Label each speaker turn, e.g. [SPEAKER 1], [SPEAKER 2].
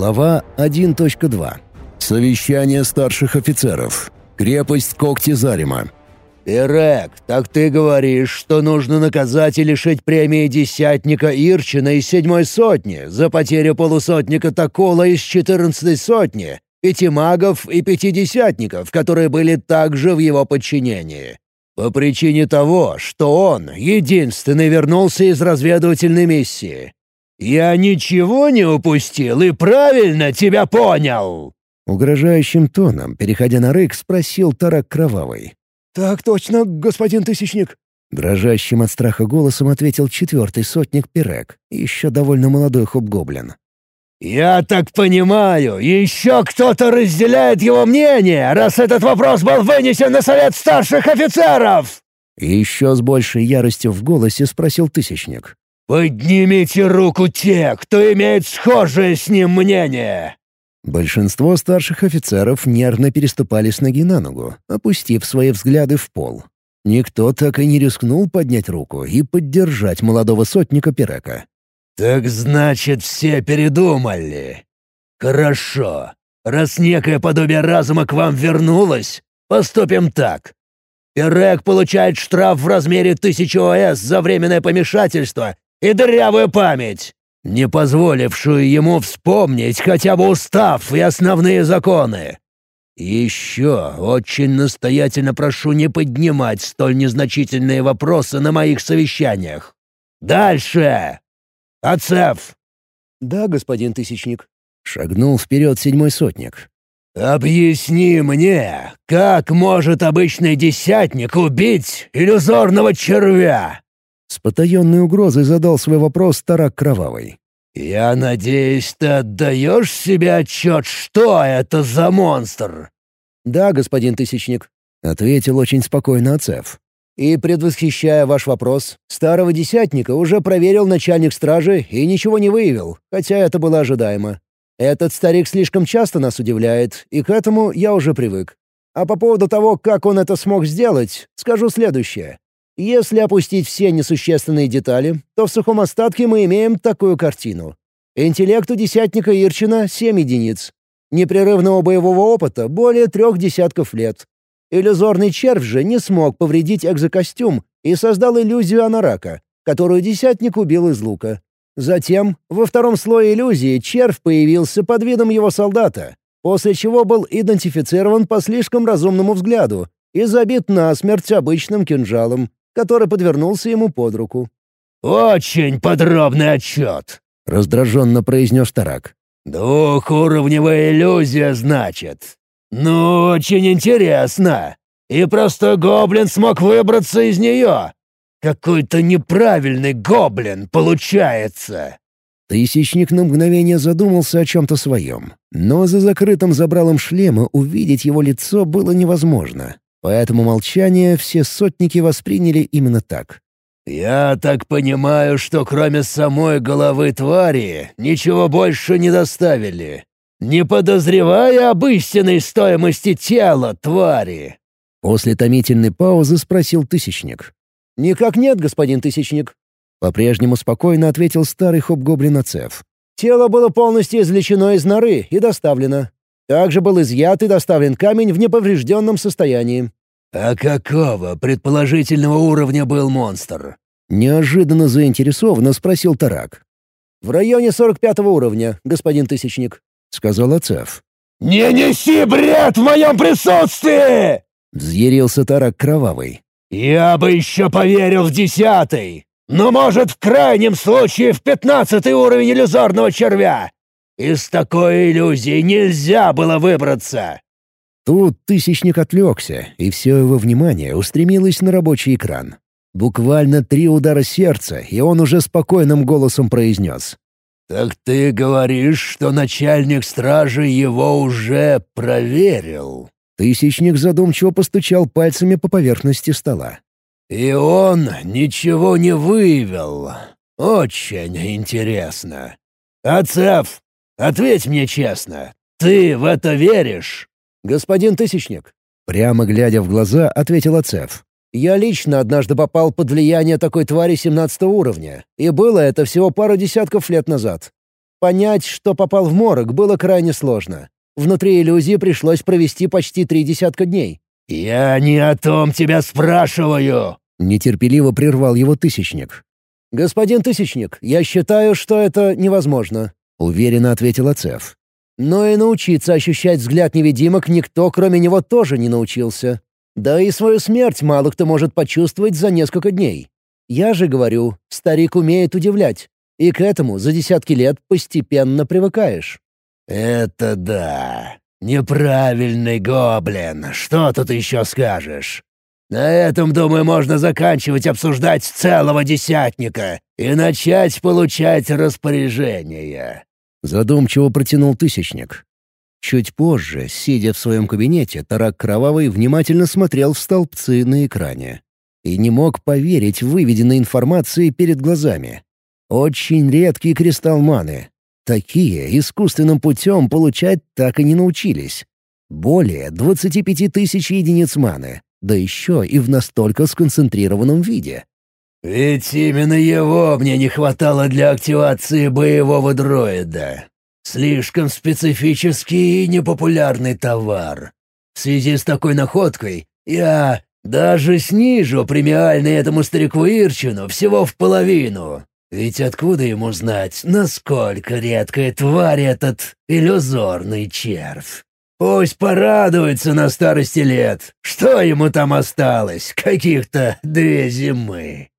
[SPEAKER 1] Глава 1.2. Совещание старших офицеров. Крепость Когти Зарима.
[SPEAKER 2] «Ирек, так ты говоришь, что нужно наказать и лишить премии десятника Ирчина из седьмой сотни за потерю полусотника Такола из четырнадцатой сотни, пяти магов и пяти десятников, которые были также в его подчинении. По причине того, что он единственный вернулся из разведывательной миссии. Я ничего не упустил и правильно тебя понял!»
[SPEAKER 1] Угрожающим тоном, переходя на рык, спросил Тарак Кровавый.
[SPEAKER 3] «Так точно, господин Тысячник!»
[SPEAKER 1] Дрожащим от страха голосом ответил четвертый сотник Пирек, еще довольно молодой хоб-гоблин.
[SPEAKER 2] «Я так понимаю, еще кто-то разделяет его мнение, раз этот вопрос был вынесен на совет старших офицеров!»
[SPEAKER 1] И еще с большей яростью в голосе спросил Тысячник.
[SPEAKER 2] «Поднимите руку те, кто имеет схожее с ним мнение!»
[SPEAKER 1] Большинство старших офицеров нервно переступали с ноги на ногу, опустив свои взгляды в пол. Никто так и не рискнул поднять руку и поддержать молодого сотника Пирека.
[SPEAKER 2] «Так значит, все передумали. Хорошо. Раз некое подобие разума к вам вернулось, поступим так. Пирек получает штраф в размере тысячи ОС за временное помешательство и дырявую память не позволившую ему вспомнить хотя бы устав и основные законы. еще очень настоятельно прошу не поднимать столь незначительные вопросы на моих совещаниях. Дальше! Ацеф!»
[SPEAKER 3] «Да, господин Тысячник».
[SPEAKER 1] Шагнул вперед седьмой сотник.
[SPEAKER 2] «Объясни мне, как может обычный десятник убить иллюзорного червя?»
[SPEAKER 1] С потаенной угрозой задал свой вопрос Тарак Кровавый.
[SPEAKER 2] «Я надеюсь, ты отдаешь себе отчет, что это за монстр?»
[SPEAKER 3] «Да, господин Тысячник», —
[SPEAKER 1] ответил очень спокойно Ацеф.
[SPEAKER 3] «И, предвосхищая ваш вопрос, старого десятника уже проверил начальник стражи и ничего не выявил, хотя это было ожидаемо. Этот старик слишком часто нас удивляет, и к этому я уже привык. А по поводу того, как он это смог сделать, скажу следующее. Если опустить все несущественные детали, то в сухом остатке мы имеем такую картину. Интеллект у десятника Ирчина — 7 единиц. Непрерывного боевого опыта — более трех десятков лет. Иллюзорный червь же не смог повредить экзокостюм и создал иллюзию анарака, которую десятник убил из лука. Затем, во втором слое иллюзии, червь появился под видом его солдата, после чего был идентифицирован по слишком разумному взгляду и забит насмерть обычным кинжалом, который подвернулся ему под руку.
[SPEAKER 2] «Очень подробный отчет», —
[SPEAKER 1] раздраженно произнес Тарак.
[SPEAKER 2] «Двухуровневая иллюзия, значит. Ну, очень интересно. И просто гоблин смог выбраться из нее. Какой-то неправильный гоблин получается».
[SPEAKER 1] Тысячник на мгновение задумался о чем-то своем, но за закрытым забралом шлема увидеть его лицо было невозможно. Поэтому молчание все сотники восприняли именно так.
[SPEAKER 2] «Я так понимаю, что кроме самой головы твари ничего больше не доставили, не подозревая об истинной стоимости тела твари».
[SPEAKER 1] После томительной паузы спросил Тысячник.
[SPEAKER 3] «Никак нет, господин Тысячник», —
[SPEAKER 1] по-прежнему спокойно ответил старый хоп-гоблин Ацеф.
[SPEAKER 3] «Тело было полностью извлечено из норы и доставлено. Также был изъят и доставлен камень в неповрежденном состоянии.
[SPEAKER 2] «А какого предположительного уровня был монстр?»
[SPEAKER 1] Неожиданно заинтересованно спросил Тарак.
[SPEAKER 3] «В районе 45 уровня, господин Тысячник», — сказал Ацеф.
[SPEAKER 2] «Не неси бред в моем присутствии!»
[SPEAKER 1] — взъярился Тарак Кровавый.
[SPEAKER 2] «Я бы еще поверил в десятый, но, может, в крайнем случае в пятнадцатый уровень иллюзорного червя. Из такой иллюзии нельзя было выбраться!»
[SPEAKER 1] Тут Тысячник отвлекся, и все его внимание устремилось на рабочий экран. Буквально три удара сердца, и он уже спокойным голосом произнес.
[SPEAKER 2] «Так ты говоришь, что начальник стражи его уже проверил?»
[SPEAKER 1] Тысячник задумчиво постучал пальцами по поверхности стола.
[SPEAKER 2] «И он ничего не выявил. Очень интересно. Ацеф, Ответь мне честно, ты в это веришь?»
[SPEAKER 3] «Господин Тысячник», —
[SPEAKER 1] прямо глядя в глаза, ответил Ацеф.
[SPEAKER 3] «Я лично однажды попал под влияние такой твари 17 уровня, и было это всего пару десятков лет назад. Понять, что попал в морок, было крайне сложно. Внутри иллюзии пришлось провести почти три десятка дней.
[SPEAKER 2] «Я не о том тебя спрашиваю!»
[SPEAKER 1] — нетерпеливо прервал его Тысячник.
[SPEAKER 3] «Господин Тысячник, я считаю, что это невозможно», — уверенно ответил Ацеф. «Но и научиться ощущать взгляд невидимок никто, кроме него, тоже не научился. Да и свою смерть мало кто может почувствовать за несколько дней. Я же говорю, старик умеет удивлять, и к этому за десятки лет постепенно привыкаешь».
[SPEAKER 2] «Это да. Неправильный гоблин. Что тут еще скажешь?» На этом, думаю, можно заканчивать обсуждать целого десятника и начать получать распоряжения».
[SPEAKER 1] Задумчиво протянул Тысячник. Чуть позже, сидя в своем кабинете, Тарак Кровавый внимательно смотрел в столбцы на экране. И не мог поверить выведенной информации перед глазами. Очень редкий кристалл маны. Такие искусственным путем получать так и не научились. Более 25 тысяч единиц маны, да еще и в настолько сконцентрированном виде.
[SPEAKER 2] «Ведь именно его мне не хватало для активации боевого дроида. Слишком специфический и непопулярный товар. В связи с такой находкой я даже снижу премиальный этому старику Ирчину всего в половину. Ведь откуда ему знать, насколько редкая тварь этот иллюзорный червь? Пусть порадуется на старости лет. Что ему там осталось? Каких-то две зимы.